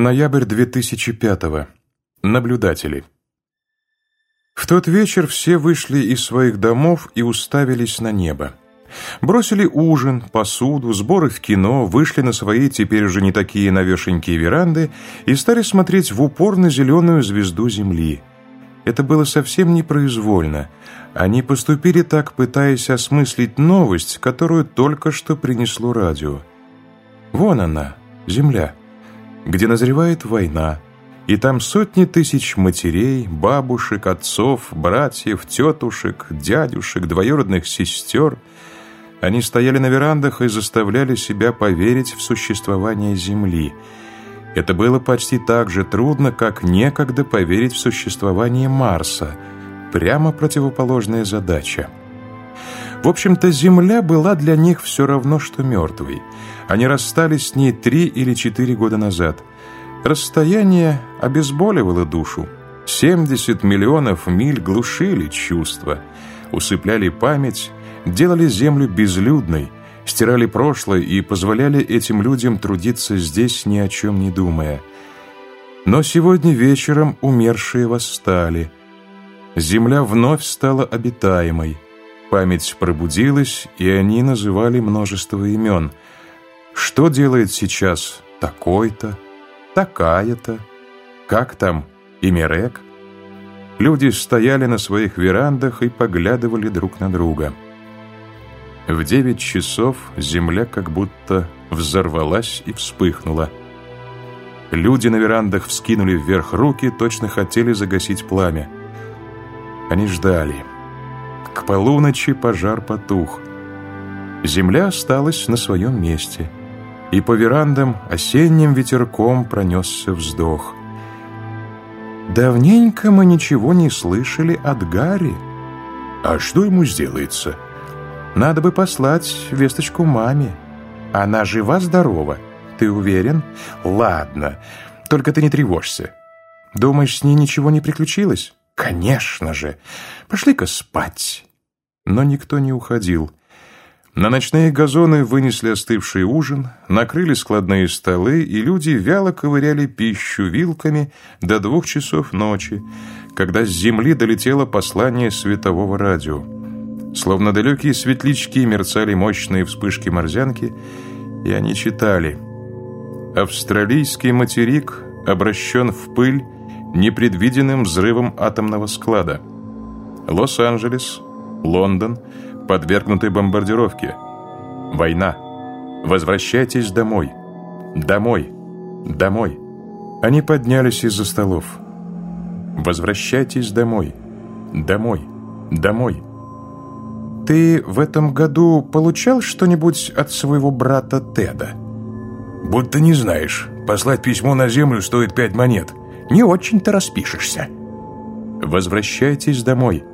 Ноябрь 2005 -го. Наблюдатели. В тот вечер все вышли из своих домов и уставились на небо. Бросили ужин, посуду, сборы в кино, вышли на свои теперь уже не такие навешенькие веранды и стали смотреть в упор на зеленую звезду Земли. Это было совсем непроизвольно. Они поступили так, пытаясь осмыслить новость, которую только что принесло радио. Вон она, Земля, где назревает война, и там сотни тысяч матерей, бабушек, отцов, братьев, тетушек, дядюшек, двоюродных сестер – они стояли на верандах и заставляли себя поверить в существование Земли. Это было почти так же трудно, как некогда поверить в существование Марса. Прямо противоположная задача. В общем-то, Земля была для них все равно, что мертвой. Они расстались с ней три или четыре года назад. Расстояние обезболивало душу. 70 миллионов миль глушили чувства, усыпляли память, делали землю безлюдной, стирали прошлое и позволяли этим людям трудиться здесь, ни о чем не думая. Но сегодня вечером умершие восстали. Земля вновь стала обитаемой. Память пробудилась, и они называли множество имен. Что делает сейчас такой-то, такая-то, как там Имерек? Люди стояли на своих верандах и поглядывали друг на друга. В девять часов земля как будто взорвалась и вспыхнула. Люди на верандах вскинули вверх руки, точно хотели загасить пламя. Они ждали. К полуночи пожар потух. Земля осталась на своем месте, и по верандам осенним ветерком пронесся вздох. «Давненько мы ничего не слышали от Гарри. А что ему сделается?» Надо бы послать весточку маме. Она жива-здорова. Ты уверен? Ладно, только ты не тревожься. Думаешь, с ней ничего не приключилось? Конечно же. Пошли-ка спать. Но никто не уходил. На ночные газоны вынесли остывший ужин, накрыли складные столы, и люди вяло ковыряли пищу вилками до двух часов ночи, когда с земли долетело послание светового радио. Словно далекие светлячки мерцали мощные вспышки морзянки, и они читали. Австралийский материк обращен в пыль непредвиденным взрывом атомного склада. Лос-Анджелес, Лондон подвергнуты бомбардировке. Война. Возвращайтесь домой. Домой. Домой. Они поднялись из-за столов. Возвращайтесь домой. Домой. Домой. Ты в этом году получал что-нибудь от своего брата Теда? Будто не знаешь. Послать письмо на землю стоит пять монет. Не очень-то распишешься. Возвращайтесь домой.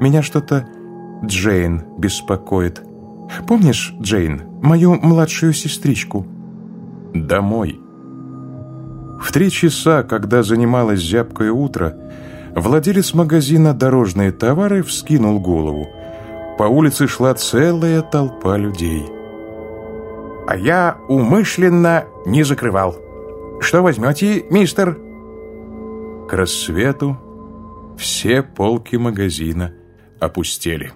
Меня что-то Джейн беспокоит. Помнишь, Джейн, мою младшую сестричку? Домой. В три часа, когда занималось зябкое утро, владелец магазина «Дорожные товары» вскинул голову – по улице шла целая толпа людей. «А я умышленно не закрывал. Что возьмете, мистер?» К рассвету все полки магазина опустели.